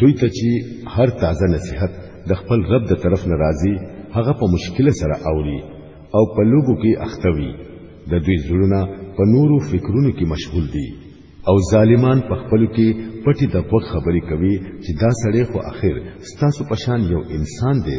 دوی ته چې هر تازه نصیحت د خپل رب د طرف نه راځي هغه په مشکل سره اوري او په لوګو کې اختوي د دوی زړونه په نورو فکرونو کې مشغول دي او ظالمان په خپل کې پټي د غوږ خبرې کوي چې دا سړی خو اخر ستاسو پشان یو انسان دی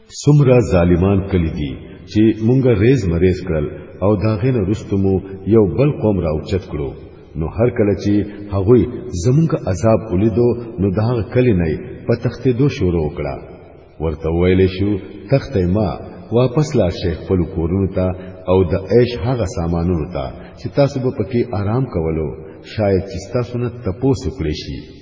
سمرا ظالمان کلی دي چې مونږه ریز مریز کړل او دا غینه رستمو یو بل قوم را اوچت کړو نو هر کله چې هغوی زمونږه عذاب ولیدو نو دا کلی نه په تختې دو شروع کړه ورته ویل شو تختې ما واپس لا شیخ خپل کورونو ته او د عیش هغه سامانونو ته چې تاسو به پکې آرام کولو شاید چې تاسو نه تپوس وکړئ شي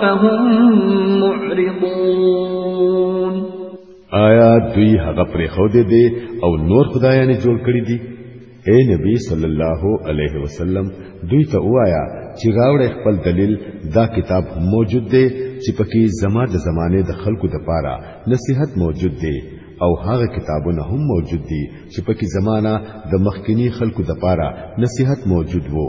فهم معرضون آیا دوی هغه پرې خو دې دي او نور خدایانه جوړ کړی دي اے نبی صلی الله علیه وسلم دوی ته وایا چې راوړې خپل دلیل دا کتاب موجود دی چې پکې زما د زمانه د خلکو د پاره نصيحت موجود دی او هغه کتابونه هم موجود دي چې پکې زمانہ د مخکنی خلکو د پاره نصيحت موجود وو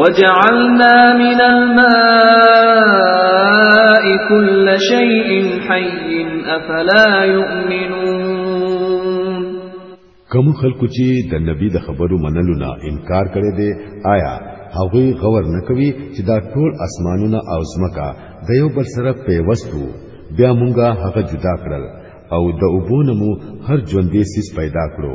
وجعلنا من الماء كل شيء حي افلا يؤمنون کوم خلکو چې د نبی د خبرو منلو نه انکار کړي دي آیا هغه غور نه کوي چې دا ټول اسمانونه او زمکا د یو بل سره پیوستو بیا مونږه هغه جدا کړل او د اوبونمو هر ژوندې سیس پیدا کړو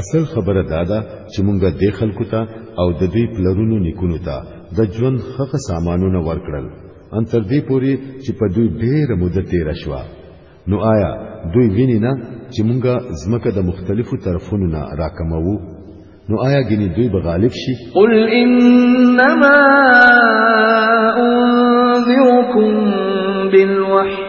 اصل خبره دا ده چې مونږ د خلکو ته او د دوی پلرونو نیکونو ته د ژوند خخه سامانونه ورکړل ان تر دې پوري چې په دوی ډېر مده تیر شوه نو آیا دوی ویني نه چې مونږ زمکه د مختلفو طرفونو نه راکموو نو آیا ګینه دوی به غالب شي قل انما انذركم بالوحي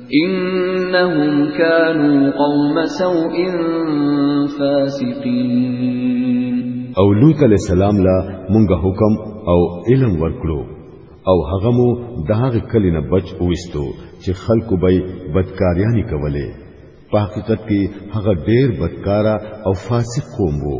انهم كانوا قوم سوء فاسقين او لوط علیہ السلام لا مونږ حکم او علم ورکړو او هغه مو دغه کلی نه بچ اوستو چې خلکو به بدکاریانی کوله په حقیقت کې هغه ډیر بدکارا او فاسق قوم وو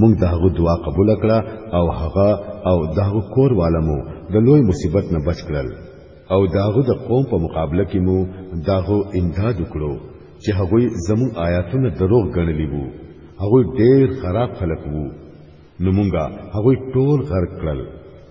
مونږ داغه دعا قبول کړه او هغه او داغه کور والمو د لوی مصیبت نه بچ کړل او داغه د قوم په مقابله کې مو داغه امداد وکړو چې هغه زمو آیاتونه دروغ ګڼلی وو هغه ډیر خراب خلک وو نو مونږه هغه ټول غرق کړل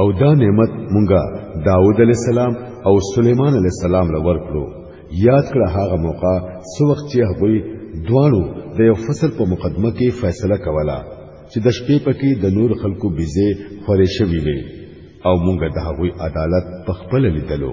او دا نعمت مونږه داود علی السلام او سليمان علی السلام لور کړو یاد کړه هغه موقع سو وخت چې هغه دواړو د یو فصل په مقدمه کې فیصله کوله چې د شپې پکې د نور خلکو بيزه خورې شوي وي او مونږ د هغوی عدالت په خپل لیدلو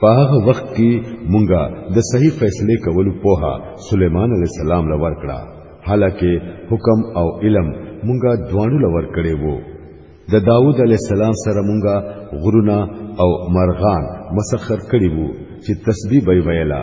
په هغه وخت کې مونږه د صحیح فیصله کولو پوها سليمان عليه السلام لور کړه حالکه حکم او علم مونږه دوانو لور کړي وو د داوود علی السلام سره مونږه غرونه او مرغان مسخر کړي وو چې تسبیح به ویلا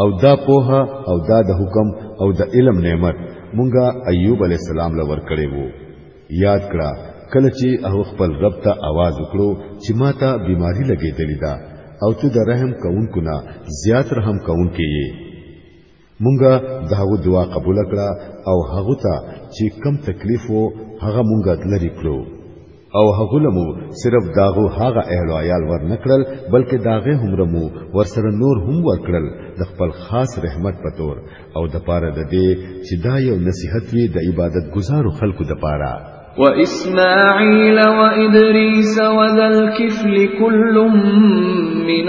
او دا پوه او دا د حکم او د علم نعمت مونږه ایوب علی السلام لور کړی وو یاد کړه کله چې هغه خپل رب ته आवाज وکړو چې ما ته بیماری لګېدلې ده او ته د رحم کوونکو نه زیات رحم کوونکې یې مونږه د هغه دعا قبول کړه او هغه ته چې کم تکلیف وو هغه مونږه لري کړو او هغه لمو صرف داغو هغه اهل عیال ورنکړل بلکې داغه هم رمو ورسره نور هم ورکړل د خپل خاص رحمت په تور او د پاره د دې چې دا یو نصيحت وي د عبادت گزارو خلکو د پاره وإسماعيل وإدريس وذا الكفل كل من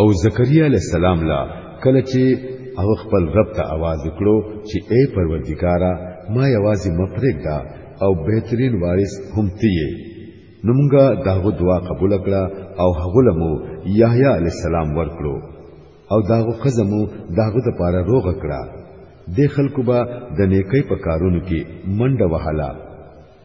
او زکریا علیہ السلام لا کله چې او خپل رب ته आवाज وکړو چې اے پروردګارا ما یوازې مفرق دا او بهترین وارث هم تیه نمګه داغه دعا قبول کړه او هغه لمو یحیی علی السلام ورکړو او داغه قزمو داغه د پاره روغ کړه د خلکو به د نیکۍ په کارونو کې منډه وهاله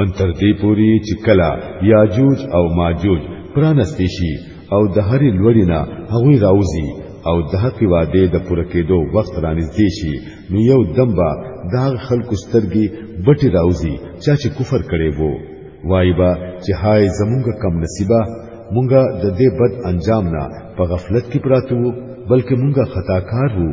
ان تر دې پوري چې کلا یاجوج او ماجوج پرانستې شي او د هرې لوري نه هغه راوځي او د حق وعده د پوره کېدو وخت رانږدې شي نو یو دم به دا خلکو سترګې بټي راوځي چا چې کفر کړي وو وای با چې هاي زمونږ کم نصیبه مونږه د دې بد انجام نه په غفلت کې پراته وو بلکې مونږه خطاکار وو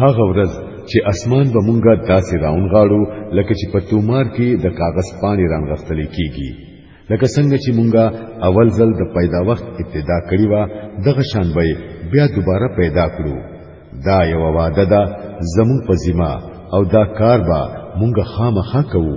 هغه ورځ چې اسمان به مونږه داسې راون غاړو لکه چې په تومار کې د کاغذ پانی رانغستل کیږي لکه څنګه چې مونږه اول ځل د پیدا وخت ابتدا کړی و دغه شان به بیا دوباره پیدا کړو دا یو وعده ده زمون په ذمہ او دا کار به مونږه خامخا کوو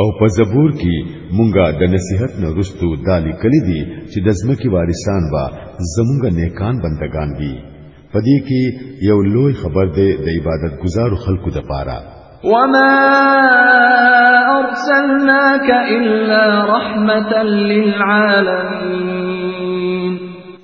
او په زبور کې مونږه د نصیحت نه رستو دالی کلی دی چې د ځمکې وارثان با زمونږ نیکان بندگان وي په دې کې یو لوی خبر دی د عبادت گزارو خلکو د پاره وما ارسلناك الا رحمتا للعالمين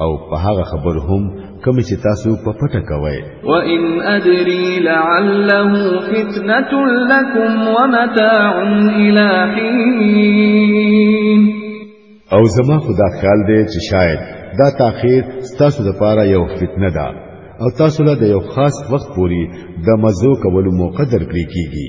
او په هغه خبر هم کوم چې تاسو په پټه کوی و ان ادري لعله فتنه لكم ومتاع الى حين او زما خدا خیال دی چې شاید دا تاخير تاسو د پاره یو فتنه ده او تاسو له یو خاص وخت پوري د مزو کولو موقع درکړي کیږي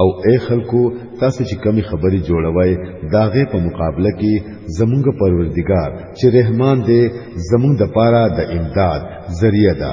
او اے خلکو تاسو چې کمی خبرې جوړوي داغه په مقابله کې زمونږ پروردگار چې رحمان دی زمونږ د پاره د امداد ذریعہ ده